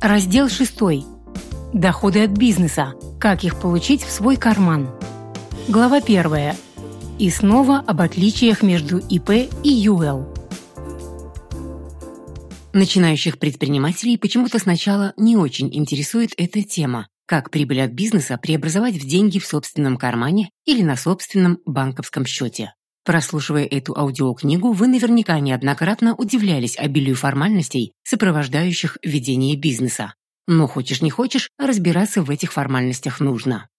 Раздел 6. Доходы от бизнеса. Как их получить в свой карман. Глава 1. И снова об отличиях между ИП и ЮЛ. Начинающих предпринимателей почему-то сначала не очень интересует эта тема. Как прибыль от бизнеса преобразовать в деньги в собственном кармане или на собственном банковском счете. Прослушивая эту аудиокнигу, вы наверняка неоднократно удивлялись обилию формальностей, сопровождающих ведение бизнеса. Но хочешь не хочешь, разбираться в этих формальностях нужно.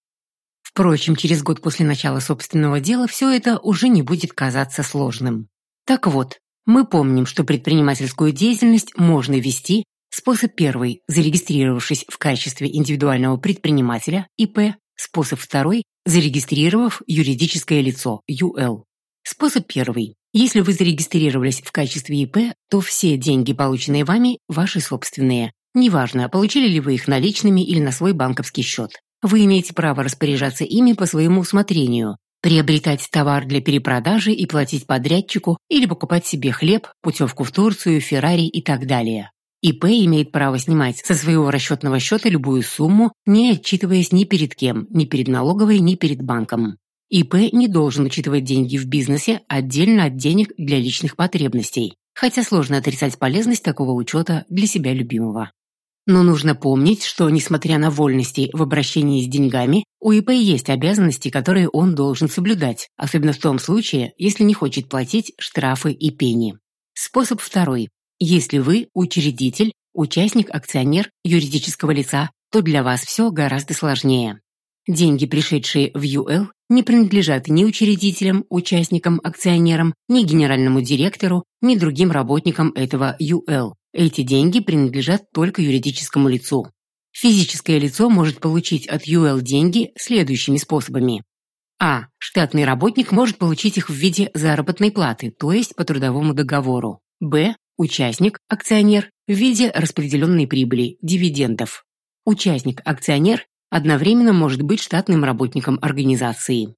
Впрочем, через год после начала собственного дела все это уже не будет казаться сложным. Так вот, мы помним, что предпринимательскую деятельность можно вести Способ первый – зарегистрировавшись в качестве индивидуального предпринимателя, ИП. Способ второй – зарегистрировав юридическое лицо, ЮЛ. Способ первый. Если вы зарегистрировались в качестве ИП, то все деньги, полученные вами, ваши собственные. Неважно, получили ли вы их наличными или на свой банковский счет. Вы имеете право распоряжаться ими по своему усмотрению, приобретать товар для перепродажи и платить подрядчику или покупать себе хлеб, путевку в Турцию, Феррари и так далее. ИП имеет право снимать со своего расчетного счета любую сумму, не отчитываясь ни перед кем, ни перед налоговой, ни перед банком. ИП не должен учитывать деньги в бизнесе отдельно от денег для личных потребностей, хотя сложно отрицать полезность такого учета для себя любимого. Но нужно помнить, что, несмотря на вольности в обращении с деньгами, у ИП есть обязанности, которые он должен соблюдать, особенно в том случае, если не хочет платить штрафы и пени. Способ второй. Если вы учредитель, участник, акционер юридического лица, то для вас все гораздо сложнее. Деньги, пришедшие в ЮЛ, не принадлежат ни учредителям, участникам, акционерам, ни генеральному директору, ни другим работникам этого ЮЛ. Эти деньги принадлежат только юридическому лицу. Физическое лицо может получить от ЮЛ деньги следующими способами. А. Штатный работник может получить их в виде заработной платы, то есть по трудовому договору. Б. Участник, акционер, в виде распределенной прибыли, дивидендов. Участник-акционер одновременно может быть штатным работником организации.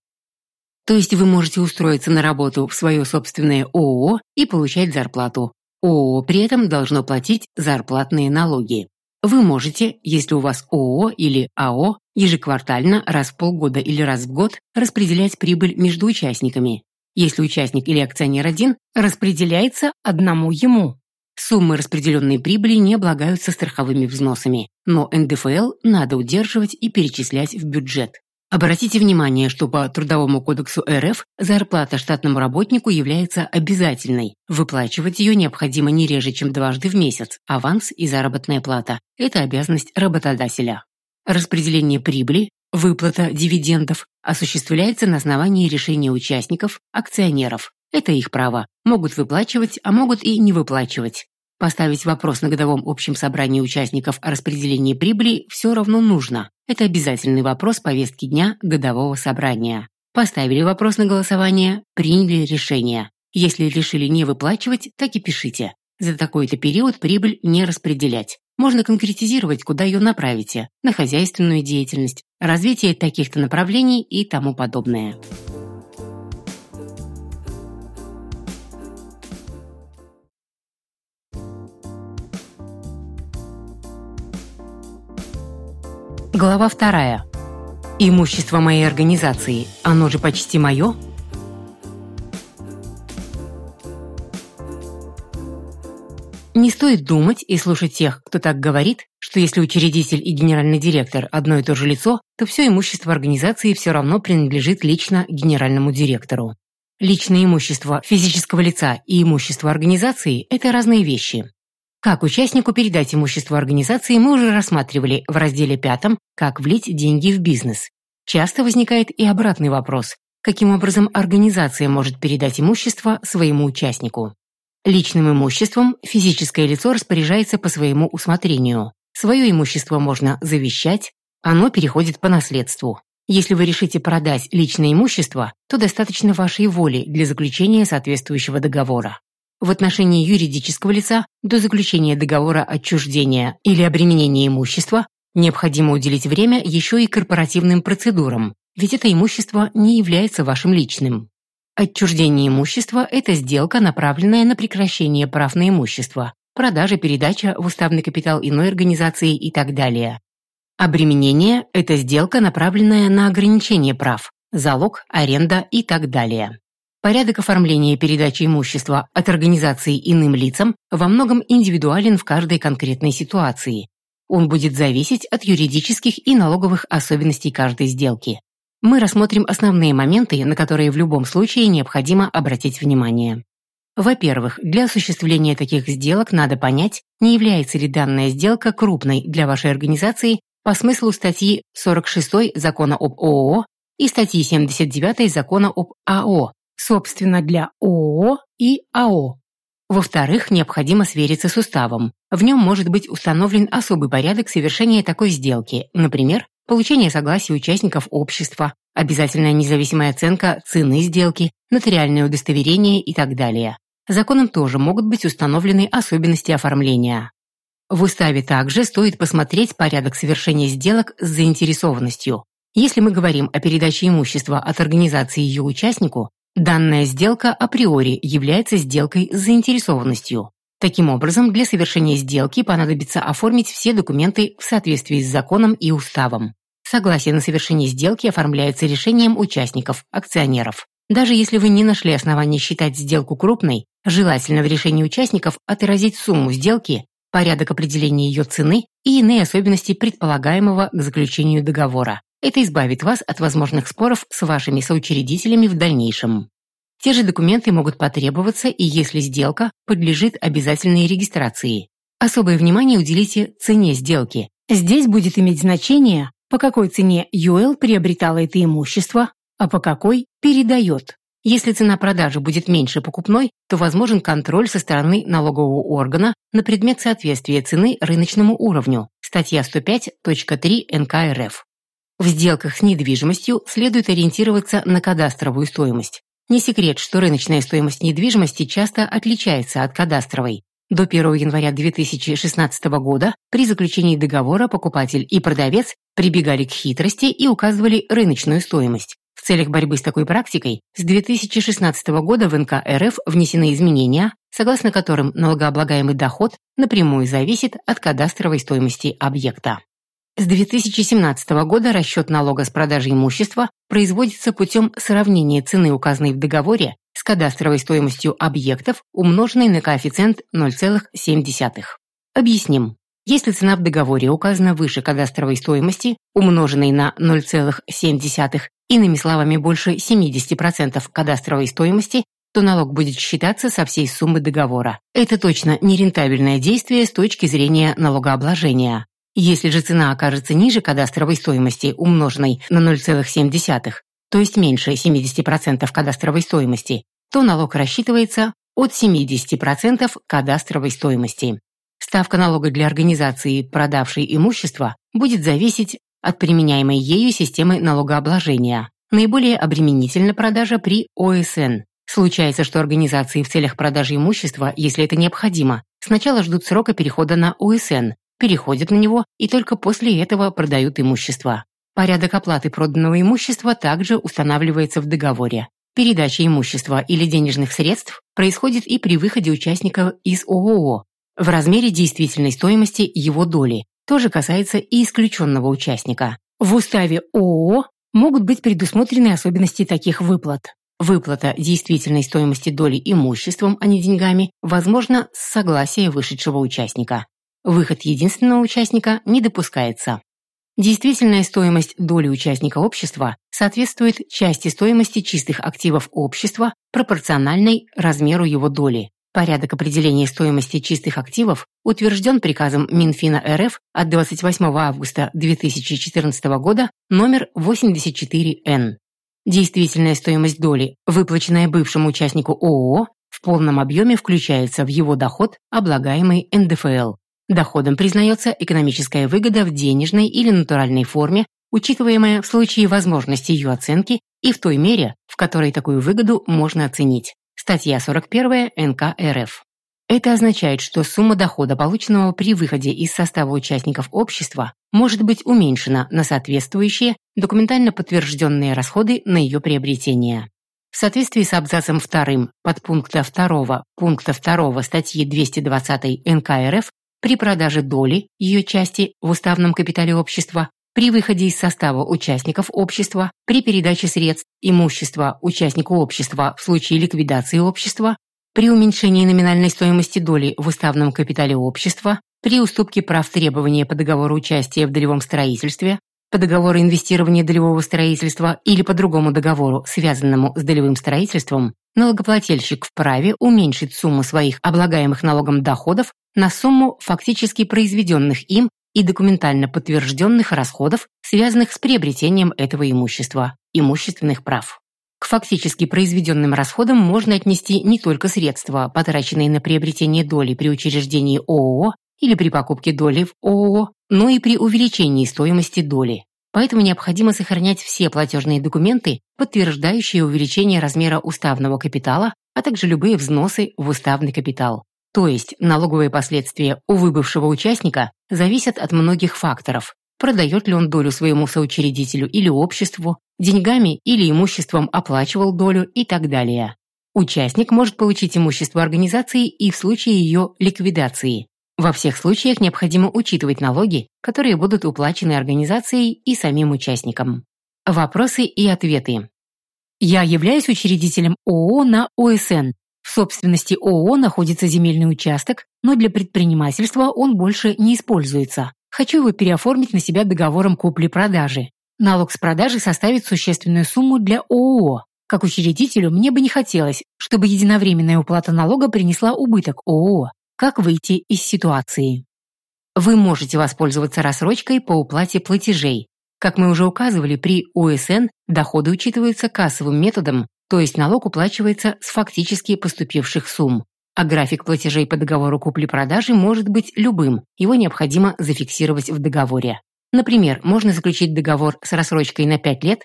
То есть вы можете устроиться на работу в свое собственное ООО и получать зарплату. ООО при этом должно платить зарплатные налоги. Вы можете, если у вас ООО или АО, ежеквартально, раз в полгода или раз в год распределять прибыль между участниками. Если участник или акционер один, распределяется одному ему. Суммы распределенной прибыли не облагаются страховыми взносами, но НДФЛ надо удерживать и перечислять в бюджет. Обратите внимание, что по Трудовому кодексу РФ зарплата штатному работнику является обязательной. Выплачивать ее необходимо не реже, чем дважды в месяц. Аванс и заработная плата – это обязанность работодателя. Распределение прибыли, выплата дивидендов осуществляется на основании решения участников, акционеров. Это их право. Могут выплачивать, а могут и не выплачивать. Поставить вопрос на годовом общем собрании участников о распределении прибыли все равно нужно. Это обязательный вопрос повестки дня годового собрания. Поставили вопрос на голосование, приняли решение. Если решили не выплачивать, так и пишите. За такой-то период прибыль не распределять. Можно конкретизировать, куда ее направите, на хозяйственную деятельность, развитие таких-то направлений и тому подобное. Глава вторая. Имущество моей организации, оно же почти мое? Не стоит думать и слушать тех, кто так говорит, что если учредитель и генеральный директор одно и то же лицо, то все имущество организации все равно принадлежит лично генеральному директору. Личное имущество физического лица и имущество организации – это разные вещи. Как участнику передать имущество организации мы уже рассматривали в разделе пятом «Как влить деньги в бизнес». Часто возникает и обратный вопрос – каким образом организация может передать имущество своему участнику? Личным имуществом физическое лицо распоряжается по своему усмотрению. Свое имущество можно завещать, оно переходит по наследству. Если вы решите продать личное имущество, то достаточно вашей воли для заключения соответствующего договора. В отношении юридического лица до заключения договора отчуждения или обременения имущества необходимо уделить время еще и корпоративным процедурам, ведь это имущество не является вашим личным. Отчуждение имущества – это сделка, направленная на прекращение прав на имущество, продажа, передача в уставный капитал иной организации и так далее. Обременение – это сделка, направленная на ограничение прав, залог, аренда и так далее. Порядок оформления передачи имущества от организации иным лицам во многом индивидуален в каждой конкретной ситуации. Он будет зависеть от юридических и налоговых особенностей каждой сделки. Мы рассмотрим основные моменты, на которые в любом случае необходимо обратить внимание. Во-первых, для осуществления таких сделок надо понять, не является ли данная сделка крупной для вашей организации по смыслу статьи 46 Закона об ООО и статьи 79 Закона об АО, собственно, для ООО и АО. Во-вторых, необходимо свериться с уставом. В нем может быть установлен особый порядок совершения такой сделки, например, получение согласия участников общества, обязательная независимая оценка цены сделки, нотариальное удостоверение и так далее. Законом тоже могут быть установлены особенности оформления. В уставе также стоит посмотреть порядок совершения сделок с заинтересованностью. Если мы говорим о передаче имущества от организации ее участнику, данная сделка априори является сделкой с заинтересованностью. Таким образом, для совершения сделки понадобится оформить все документы в соответствии с законом и уставом. Согласие на совершение сделки оформляется решением участников, акционеров. Даже если вы не нашли оснований считать сделку крупной, желательно в решении участников отразить сумму сделки порядок определения ее цены и иные особенности предполагаемого к заключению договора. Это избавит вас от возможных споров с вашими соучредителями в дальнейшем. Те же документы могут потребоваться и если сделка подлежит обязательной регистрации. Особое внимание уделите цене сделки. Здесь будет иметь значение, по какой цене Юэл приобретала это имущество, а по какой передает. Если цена продажи будет меньше покупной, то возможен контроль со стороны налогового органа на предмет соответствия цены рыночному уровню. Статья 105.3 НК РФ. В сделках с недвижимостью следует ориентироваться на кадастровую стоимость. Не секрет, что рыночная стоимость недвижимости часто отличается от кадастровой. До 1 января 2016 года при заключении договора покупатель и продавец прибегали к хитрости и указывали рыночную стоимость. В целях борьбы с такой практикой с 2016 года в НК РФ внесены изменения, согласно которым налогооблагаемый доход напрямую зависит от кадастровой стоимости объекта. С 2017 года расчет налога с продажи имущества производится путем сравнения цены, указанной в договоре, с кадастровой стоимостью объектов, умноженной на коэффициент 0,7. Объясним. Если цена в договоре указана выше кадастровой стоимости, умноженной на 0,7, иными словами, больше 70% кадастровой стоимости, то налог будет считаться со всей суммы договора. Это точно нерентабельное действие с точки зрения налогообложения. Если же цена окажется ниже кадастровой стоимости, умноженной на 0,7, то есть меньше 70% кадастровой стоимости, то налог рассчитывается от 70% кадастровой стоимости. Ставка налога для организации, продавшей имущество, будет зависеть от применяемой ею системы налогообложения. Наиболее обременительна продажа при ОСН. Случается, что организации в целях продажи имущества, если это необходимо, сначала ждут срока перехода на ОСН, переходят на него и только после этого продают имущество. Порядок оплаты проданного имущества также устанавливается в договоре. Передача имущества или денежных средств происходит и при выходе участника из ООО, в размере действительной стоимости его доли. Тоже касается и исключенного участника. В уставе ООО могут быть предусмотрены особенности таких выплат. Выплата действительной стоимости доли имуществом, а не деньгами, возможно с согласия вышедшего участника. Выход единственного участника не допускается. Действительная стоимость доли участника общества соответствует части стоимости чистых активов общества, пропорциональной размеру его доли. Порядок определения стоимости чистых активов утвержден приказом Минфина РФ от 28 августа 2014 года номер 84Н. Действительная стоимость доли, выплаченная бывшему участнику ООО, в полном объеме включается в его доход, облагаемый НДФЛ. Доходом признается экономическая выгода в денежной или натуральной форме, учитываемая в случае возможности ее оценки и в той мере, в которой такую выгоду можно оценить. Статья 41 НК РФ. Это означает, что сумма дохода, полученного при выходе из состава участников общества, может быть уменьшена на соответствующие документально подтвержденные расходы на ее приобретение. В соответствии с абзацем 2 подпункта 2 пункта 2 статьи 220 НК РФ при продаже доли, ее части в уставном капитале общества, при выходе из состава участников общества, при передаче средств имущества участнику общества в случае ликвидации общества, при уменьшении номинальной стоимости доли в уставном капитале общества, при уступке прав требования по договору участия в долевом строительстве, по договору инвестирования долевого строительства или по другому договору, связанному с долевым строительством, налогоплательщик вправе уменьшить сумму своих облагаемых налогом доходов на сумму фактически произведенных им и документально подтвержденных расходов, связанных с приобретением этого имущества, имущественных прав. К фактически произведенным расходам можно отнести не только средства, потраченные на приобретение доли при учреждении ООО или при покупке доли в ООО, но и при увеличении стоимости доли. Поэтому необходимо сохранять все платежные документы, подтверждающие увеличение размера уставного капитала, а также любые взносы в уставный капитал. То есть налоговые последствия у выбывшего участника зависят от многих факторов. Продает ли он долю своему соучредителю или обществу, деньгами или имуществом оплачивал долю и так далее. Участник может получить имущество организации и в случае ее ликвидации. Во всех случаях необходимо учитывать налоги, которые будут уплачены организацией и самим участникам. Вопросы и ответы. Я являюсь учредителем ООО на ОСН. В собственности ООО находится земельный участок, но для предпринимательства он больше не используется. Хочу его переоформить на себя договором купли-продажи. Налог с продажи составит существенную сумму для ООО. Как учредителю мне бы не хотелось, чтобы единовременная уплата налога принесла убыток ООО. Как выйти из ситуации? Вы можете воспользоваться рассрочкой по уплате платежей. Как мы уже указывали, при УСН доходы учитываются кассовым методом, то есть налог уплачивается с фактически поступивших сумм. А график платежей по договору купли-продажи может быть любым, его необходимо зафиксировать в договоре. Например, можно заключить договор с рассрочкой на 5 лет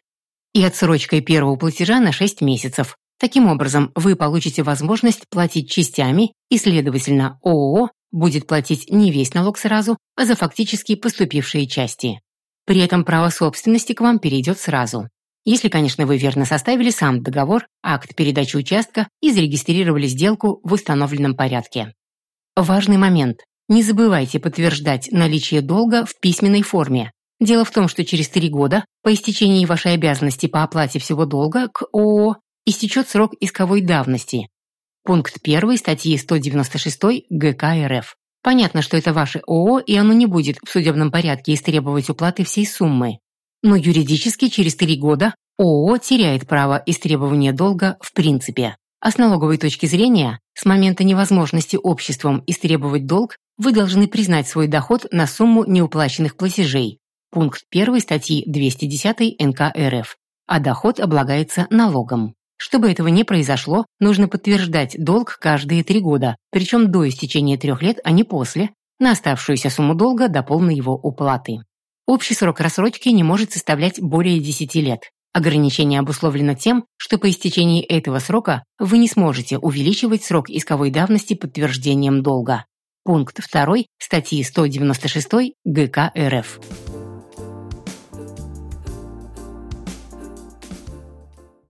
и отсрочкой первого платежа на 6 месяцев, Таким образом, вы получите возможность платить частями, и, следовательно, ООО будет платить не весь налог сразу, а за фактически поступившие части. При этом право собственности к вам перейдет сразу. Если, конечно, вы верно составили сам договор, акт передачи участка и зарегистрировали сделку в установленном порядке. Важный момент. Не забывайте подтверждать наличие долга в письменной форме. Дело в том, что через три года, по истечении вашей обязанности по оплате всего долга к ООО, истечет срок исковой давности. Пункт 1 статьи 196 ГК РФ. Понятно, что это ваше ООО, и оно не будет в судебном порядке истребовать уплаты всей суммы. Но юридически через три года ООО теряет право истребования долга в принципе. А с налоговой точки зрения, с момента невозможности обществом истребовать долг, вы должны признать свой доход на сумму неуплаченных платежей. Пункт 1 статьи 210 НК РФ. А доход облагается налогом. Чтобы этого не произошло, нужно подтверждать долг каждые три года, причем до истечения трех лет, а не после, на оставшуюся сумму долга до полной его уплаты. Общий срок рассрочки не может составлять более 10 лет. Ограничение обусловлено тем, что по истечении этого срока вы не сможете увеличивать срок исковой давности подтверждением долга. Пункт 2 статьи 196 ГК РФ.